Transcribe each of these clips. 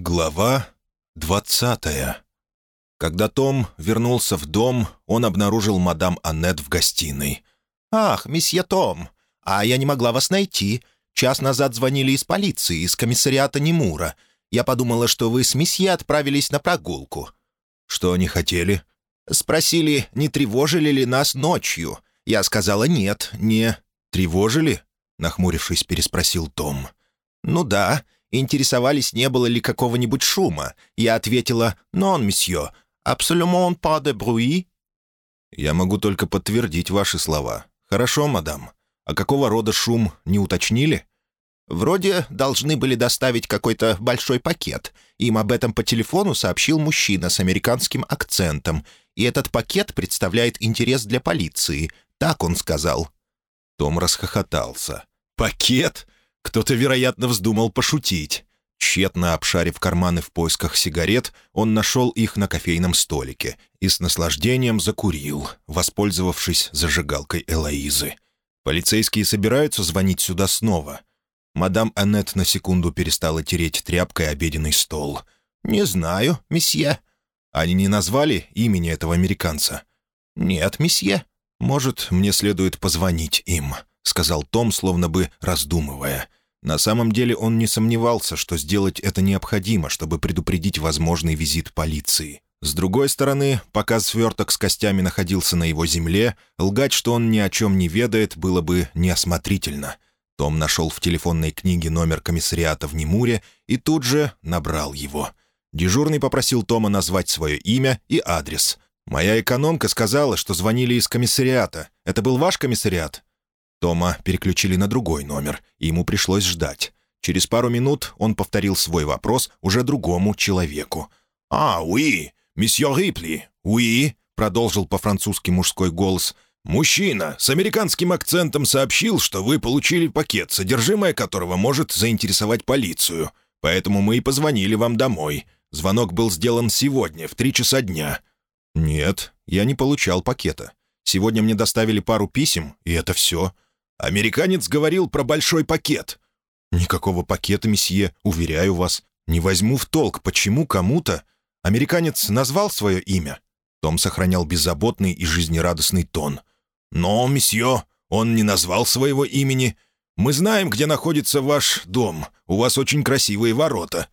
Глава двадцатая. Когда Том вернулся в дом, он обнаружил мадам Аннет в гостиной. «Ах, месье Том, а я не могла вас найти. Час назад звонили из полиции, из комиссариата Немура. Я подумала, что вы с месье отправились на прогулку». «Что они хотели?» «Спросили, не тревожили ли нас ночью. Я сказала нет, не...» «Тревожили?» — нахмурившись, переспросил Том. «Ну да, интересовались, не было ли какого-нибудь шума. Я ответила «Non, месье, absolument pas de bruit». «Я могу только подтвердить ваши слова. Хорошо, мадам. А какого рода шум не уточнили?» «Вроде должны были доставить какой-то большой пакет. Им об этом по телефону сообщил мужчина с американским акцентом, и этот пакет представляет интерес для полиции. Так он сказал». Том расхохотался. «Пакет? Кто-то, вероятно, вздумал пошутить. Тщетно обшарив карманы в поисках сигарет, он нашел их на кофейном столике и с наслаждением закурил, воспользовавшись зажигалкой Элоизы. Полицейские собираются звонить сюда снова. Мадам Аннет на секунду перестала тереть тряпкой обеденный стол. «Не знаю, месье». «Они не назвали имени этого американца?» «Нет, месье». «Может, мне следует позвонить им», — сказал Том, словно бы раздумывая. На самом деле он не сомневался, что сделать это необходимо, чтобы предупредить возможный визит полиции. С другой стороны, пока сверток с костями находился на его земле, лгать, что он ни о чем не ведает, было бы неосмотрительно. Том нашел в телефонной книге номер комиссариата в Немуре и тут же набрал его. Дежурный попросил Тома назвать свое имя и адрес. «Моя экономка сказала, что звонили из комиссариата. Это был ваш комиссариат?» Тома переключили на другой номер, и ему пришлось ждать. Через пару минут он повторил свой вопрос уже другому человеку. «А, уи, месье Рипли, уи», — продолжил по-французски мужской голос. «Мужчина с американским акцентом сообщил, что вы получили пакет, содержимое которого может заинтересовать полицию. Поэтому мы и позвонили вам домой. Звонок был сделан сегодня, в три часа дня». «Нет, я не получал пакета. Сегодня мне доставили пару писем, и это все». Американец говорил про большой пакет». «Никакого пакета, месье, уверяю вас. Не возьму в толк, почему кому-то...» Американец назвал свое имя. Том сохранял беззаботный и жизнерадостный тон. «Но, месье, он не назвал своего имени. Мы знаем, где находится ваш дом. У вас очень красивые ворота».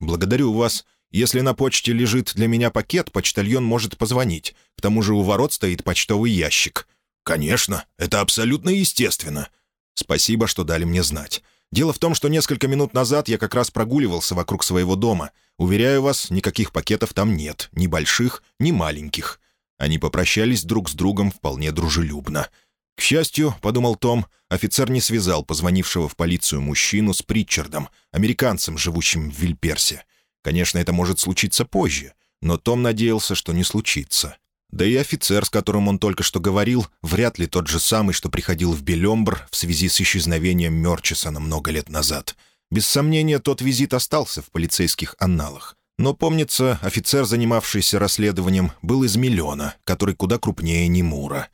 «Благодарю вас. Если на почте лежит для меня пакет, почтальон может позвонить. К тому же у ворот стоит почтовый ящик». «Конечно, это абсолютно естественно». «Спасибо, что дали мне знать. Дело в том, что несколько минут назад я как раз прогуливался вокруг своего дома. Уверяю вас, никаких пакетов там нет, ни больших, ни маленьких». Они попрощались друг с другом вполне дружелюбно. К счастью, — подумал Том, — офицер не связал позвонившего в полицию мужчину с Притчардом, американцем, живущим в Вильперсе. Конечно, это может случиться позже, но Том надеялся, что не случится. Да и офицер, с которым он только что говорил, вряд ли тот же самый, что приходил в Белембр в связи с исчезновением Мерчисона много лет назад. Без сомнения, тот визит остался в полицейских анналах. Но, помнится, офицер, занимавшийся расследованием, был из Миллиона, который куда крупнее Немура.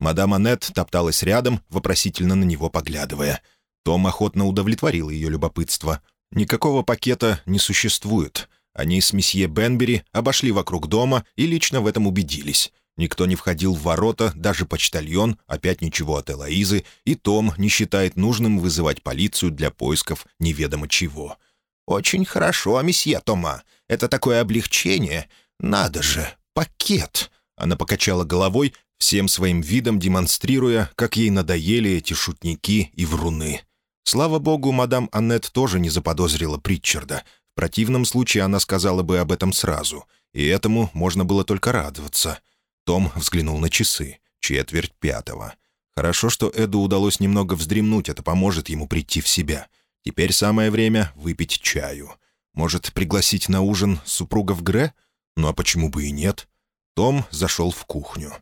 Мадам Аннет топталась рядом, вопросительно на него поглядывая. Том охотно удовлетворил ее любопытство. Никакого пакета не существует. Они с месье Бенбери обошли вокруг дома и лично в этом убедились. Никто не входил в ворота, даже почтальон, опять ничего от Элоизы, и Том не считает нужным вызывать полицию для поисков неведомо чего. «Очень хорошо, месье Тома. Это такое облегчение. Надо же, пакет!» Она покачала головой, всем своим видом демонстрируя, как ей надоели эти шутники и вруны. Слава богу, мадам Аннет тоже не заподозрила Притчарда противном случае она сказала бы об этом сразу, и этому можно было только радоваться. Том взглянул на часы. Четверть пятого. Хорошо, что Эду удалось немного вздремнуть, это поможет ему прийти в себя. Теперь самое время выпить чаю. Может, пригласить на ужин супругов Гре? Ну а почему бы и нет? Том зашел в кухню.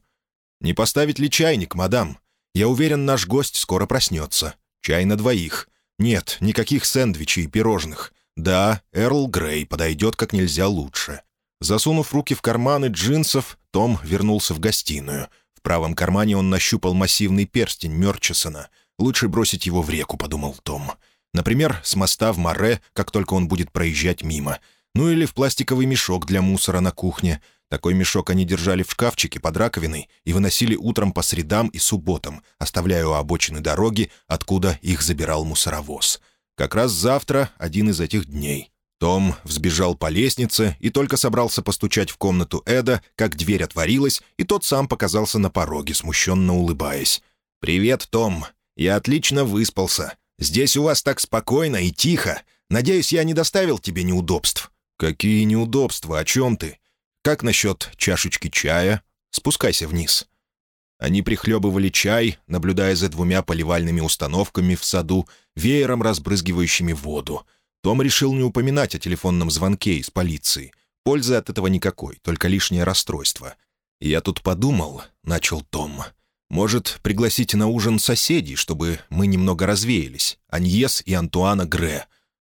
«Не поставить ли чайник, мадам? Я уверен, наш гость скоро проснется. Чай на двоих. Нет, никаких сэндвичей и пирожных. Да, Эрл Грей подойдет как нельзя лучше. Засунув руки в карманы джинсов, Том вернулся в гостиную. В правом кармане он нащупал массивный перстень Мерчисона. «Лучше бросить его в реку», — подумал Том. Например, с моста в Море, как только он будет проезжать мимо. Ну или в пластиковый мешок для мусора на кухне. Такой мешок они держали в шкафчике под раковиной и выносили утром по средам и субботам, оставляя у обочины дороги, откуда их забирал мусоровоз. Как раз завтра один из этих дней. Том взбежал по лестнице и только собрался постучать в комнату Эда, как дверь отворилась, и тот сам показался на пороге, смущенно улыбаясь. «Привет, Том. Я отлично выспался. Здесь у вас так спокойно и тихо. Надеюсь, я не доставил тебе неудобств». «Какие неудобства? О чем ты? Как насчет чашечки чая? Спускайся вниз». Они прихлебывали чай, наблюдая за двумя поливальными установками в саду, веером разбрызгивающими воду. Том решил не упоминать о телефонном звонке из полиции. Пользы от этого никакой, только лишнее расстройство. «Я тут подумал», — начал Том. «Может, пригласить на ужин соседей, чтобы мы немного развеялись? Аньес и Антуана Гре».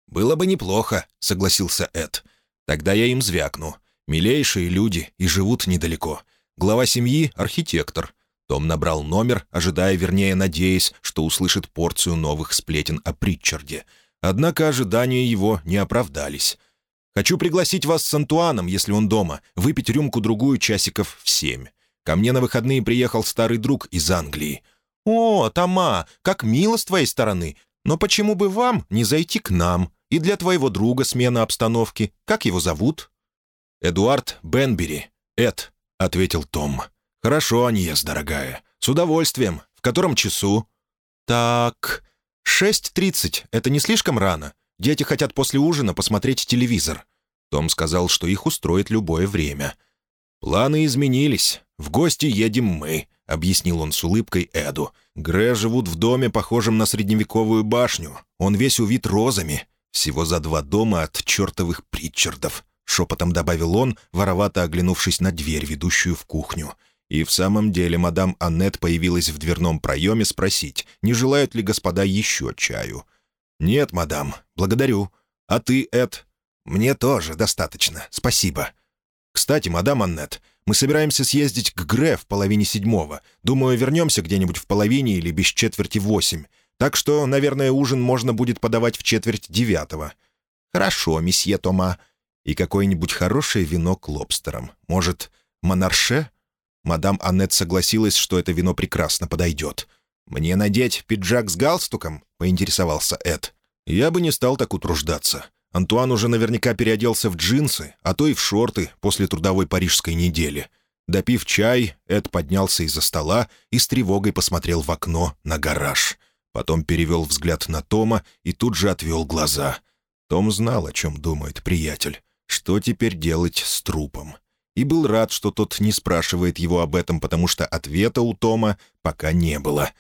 «Было бы неплохо», — согласился Эд. «Тогда я им звякну. Милейшие люди и живут недалеко. Глава семьи — архитектор. Том набрал номер, ожидая, вернее, надеясь, что услышит порцию новых сплетен о Притчарде. Однако ожидания его не оправдались. «Хочу пригласить вас с Антуаном, если он дома, выпить рюмку-другую часиков в семь. Ко мне на выходные приехал старый друг из Англии». «О, Тома, как мило с твоей стороны. Но почему бы вам не зайти к нам? И для твоего друга смена обстановки. Как его зовут?» «Эдуард Бенбери. Эд», — ответил Том. «Хорошо, Аньес, дорогая. С удовольствием. В котором часу?» «Так... Шесть тридцать. Это не слишком рано? Дети хотят после ужина посмотреть телевизор». Том сказал, что их устроит любое время. «Планы изменились. В гости едем мы», — объяснил он с улыбкой Эду. «Гре живут в доме, похожем на средневековую башню. Он весь увит розами. Всего за два дома от чертовых Притчардов», — шепотом добавил он, воровато оглянувшись на дверь, ведущую в кухню. И в самом деле мадам Аннет появилась в дверном проеме спросить, не желают ли господа еще чаю. «Нет, мадам, благодарю. А ты, Эд?» «Мне тоже достаточно, спасибо». «Кстати, мадам Аннет, мы собираемся съездить к Гре в половине седьмого. Думаю, вернемся где-нибудь в половине или без четверти восемь. Так что, наверное, ужин можно будет подавать в четверть девятого». «Хорошо, месье Тома. И какое-нибудь хорошее вино к лобстерам. Может, монарше?» Мадам Аннет согласилась, что это вино прекрасно подойдет. «Мне надеть пиджак с галстуком?» — поинтересовался Эд. «Я бы не стал так утруждаться. Антуан уже наверняка переоделся в джинсы, а то и в шорты после трудовой парижской недели». Допив чай, Эд поднялся из-за стола и с тревогой посмотрел в окно на гараж. Потом перевел взгляд на Тома и тут же отвел глаза. Том знал, о чем думает приятель. Что теперь делать с трупом? И был рад, что тот не спрашивает его об этом, потому что ответа у Тома пока не было.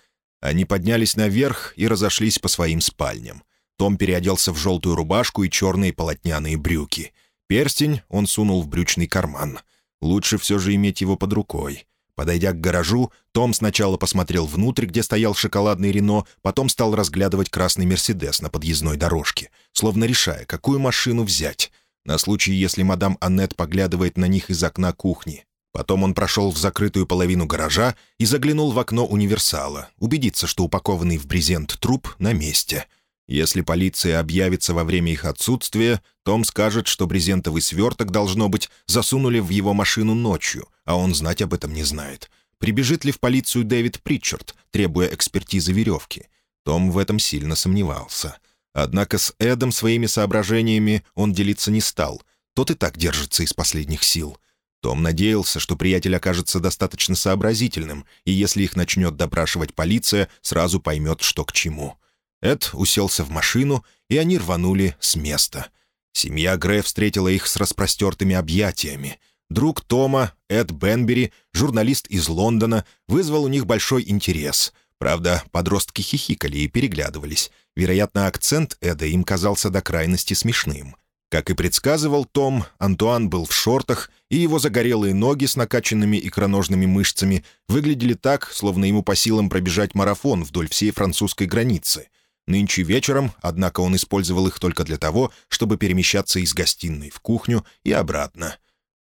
Они поднялись наверх и разошлись по своим спальням. Том переоделся в желтую рубашку и черные полотняные брюки. Перстень он сунул в брючный карман. Лучше все же иметь его под рукой. Подойдя к гаражу, том сначала посмотрел внутрь, где стоял шоколадный Рено, потом стал разглядывать красный «Мерседес» на подъездной дорожке, словно решая, какую машину взять — на случай, если мадам Аннет поглядывает на них из окна кухни. Потом он прошел в закрытую половину гаража и заглянул в окно универсала, убедиться, что упакованный в брезент труп на месте. Если полиция объявится во время их отсутствия, Том скажет, что брезентовый сверток, должно быть, засунули в его машину ночью, а он знать об этом не знает. Прибежит ли в полицию Дэвид Притчард, требуя экспертизы веревки? Том в этом сильно сомневался. Однако с Эдом своими соображениями он делиться не стал. Тот и так держится из последних сил. Том надеялся, что приятель окажется достаточно сообразительным, и если их начнет допрашивать полиция, сразу поймет, что к чему. Эд уселся в машину, и они рванули с места. Семья Гре встретила их с распростертыми объятиями. Друг Тома, Эд Бенбери, журналист из Лондона, вызвал у них большой интерес. Правда, подростки хихикали и переглядывались. Вероятно, акцент Эда им казался до крайности смешным. Как и предсказывал Том, Антуан был в шортах, и его загорелые ноги с накачанными икроножными мышцами выглядели так, словно ему по силам пробежать марафон вдоль всей французской границы. Нынче вечером, однако, он использовал их только для того, чтобы перемещаться из гостиной в кухню и обратно.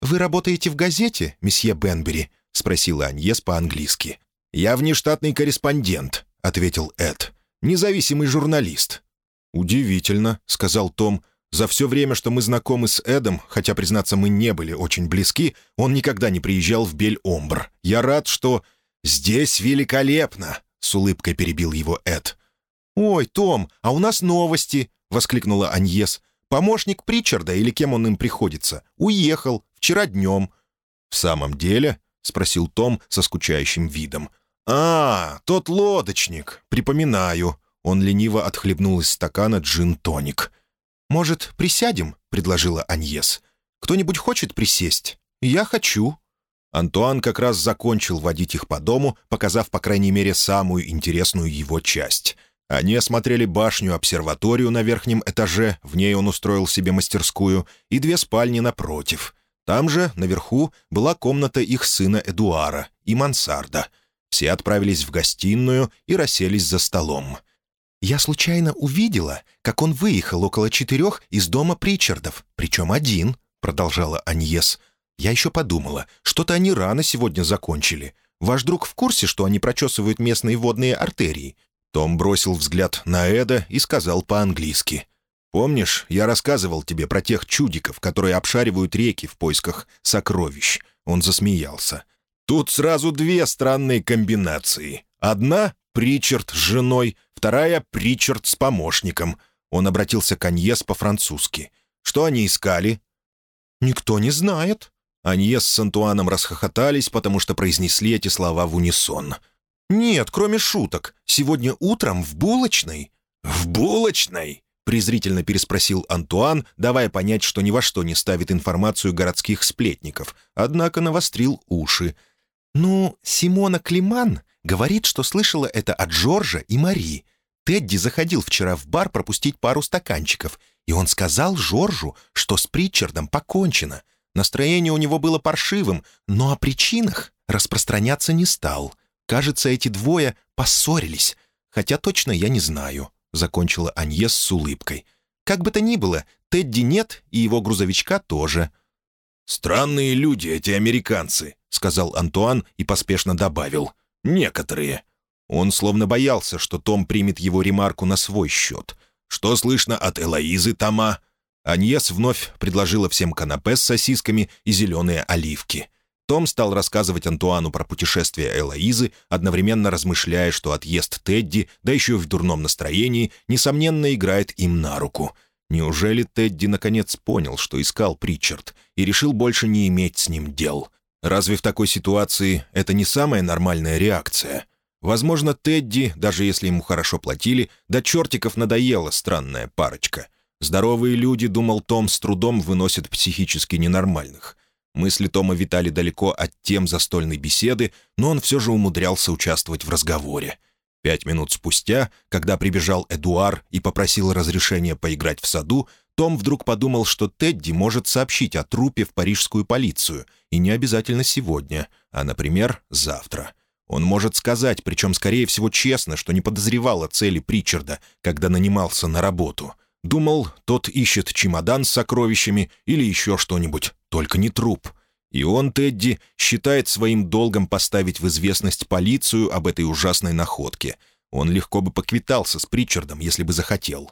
«Вы работаете в газете, месье Бенбери?» — спросила Аньес по-английски. «Я внештатный корреспондент», — ответил Эд независимый журналист». «Удивительно», — сказал Том. За все время, что мы знакомы с Эдом, хотя, признаться, мы не были очень близки, он никогда не приезжал в Бель-Омбр. Я рад, что... «Здесь великолепно!» — с улыбкой перебил его Эд. «Ой, Том, а у нас новости!» — воскликнула Аньес. «Помощник Причарда, или кем он им приходится, уехал вчера днем». «В самом деле?» — спросил Том со скучающим видом. «А, тот лодочник, припоминаю». Он лениво отхлебнул из стакана джин-тоник. «Может, присядем?» — предложила Аньес. «Кто-нибудь хочет присесть?» «Я хочу». Антуан как раз закончил водить их по дому, показав, по крайней мере, самую интересную его часть. Они осмотрели башню-обсерваторию на верхнем этаже, в ней он устроил себе мастерскую, и две спальни напротив. Там же, наверху, была комната их сына Эдуара и мансарда. Все отправились в гостиную и расселись за столом. «Я случайно увидела, как он выехал около четырех из дома Причардов, причем один», — продолжала Аньес. «Я еще подумала, что-то они рано сегодня закончили. Ваш друг в курсе, что они прочесывают местные водные артерии?» Том бросил взгляд на Эда и сказал по-английски. «Помнишь, я рассказывал тебе про тех чудиков, которые обшаривают реки в поисках сокровищ?» Он засмеялся. «Тут сразу две странные комбинации. Одна Причард с женой, вторая — Причард с помощником. Он обратился к Аньес по-французски. «Что они искали?» «Никто не знает». Аньес с Антуаном расхохотались, потому что произнесли эти слова в унисон. «Нет, кроме шуток. Сегодня утром в булочной». «В булочной?» — презрительно переспросил Антуан, давая понять, что ни во что не ставит информацию городских сплетников, однако навострил уши. «Ну, Симона Климан Говорит, что слышала это от Джорджа и Мари. Тедди заходил вчера в бар пропустить пару стаканчиков, и он сказал Жоржу, что с Притчардом покончено. Настроение у него было паршивым, но о причинах распространяться не стал. Кажется, эти двое поссорились, хотя точно я не знаю», — закончила Аньес с улыбкой. «Как бы то ни было, Тедди нет, и его грузовичка тоже». «Странные люди эти американцы», — сказал Антуан и поспешно добавил — Некоторые. Он словно боялся, что Том примет его ремарку на свой счет. Что слышно от Элоизы Тома? Аньес вновь предложила всем канапе с сосисками и зеленые оливки. Том стал рассказывать Антуану про путешествие Элоизы, одновременно размышляя, что отъезд Тедди, да еще в дурном настроении, несомненно играет им на руку. Неужели Тедди наконец понял, что искал Причард, и решил больше не иметь с ним дел? Разве в такой ситуации это не самая нормальная реакция? Возможно, Тедди, даже если ему хорошо платили, до чертиков надоела странная парочка. Здоровые люди, думал Том, с трудом выносят психически ненормальных. Мысли Тома витали далеко от тем застольной беседы, но он все же умудрялся участвовать в разговоре. Пять минут спустя, когда прибежал Эдуар и попросил разрешения поиграть в саду, том вдруг подумал, что Тедди может сообщить о трупе в парижскую полицию, и не обязательно сегодня, а, например, завтра. Он может сказать, причем, скорее всего, честно, что не подозревал о цели Причарда, когда нанимался на работу. Думал, тот ищет чемодан с сокровищами или еще что-нибудь, только не труп. И он, Тедди, считает своим долгом поставить в известность полицию об этой ужасной находке. Он легко бы поквитался с Причардом, если бы захотел.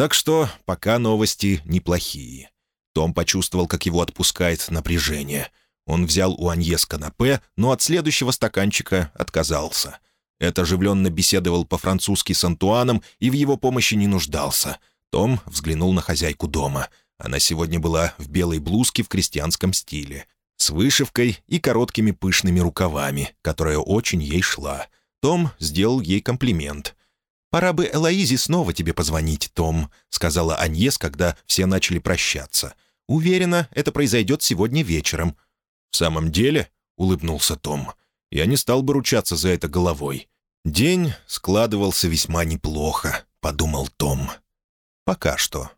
Так что пока новости неплохие. Том почувствовал, как его отпускает напряжение. Он взял у Аньес канапе, но от следующего стаканчика отказался. Это оживленно беседовал по-французски с Антуаном и в его помощи не нуждался. Том взглянул на хозяйку дома. Она сегодня была в белой блузке в крестьянском стиле, с вышивкой и короткими пышными рукавами, которая очень ей шла. Том сделал ей комплимент. «Пора бы Элоизе снова тебе позвонить, Том», — сказала Аньес, когда все начали прощаться. «Уверена, это произойдет сегодня вечером». «В самом деле?» — улыбнулся Том. «Я не стал бы ручаться за это головой». «День складывался весьма неплохо», — подумал Том. «Пока что».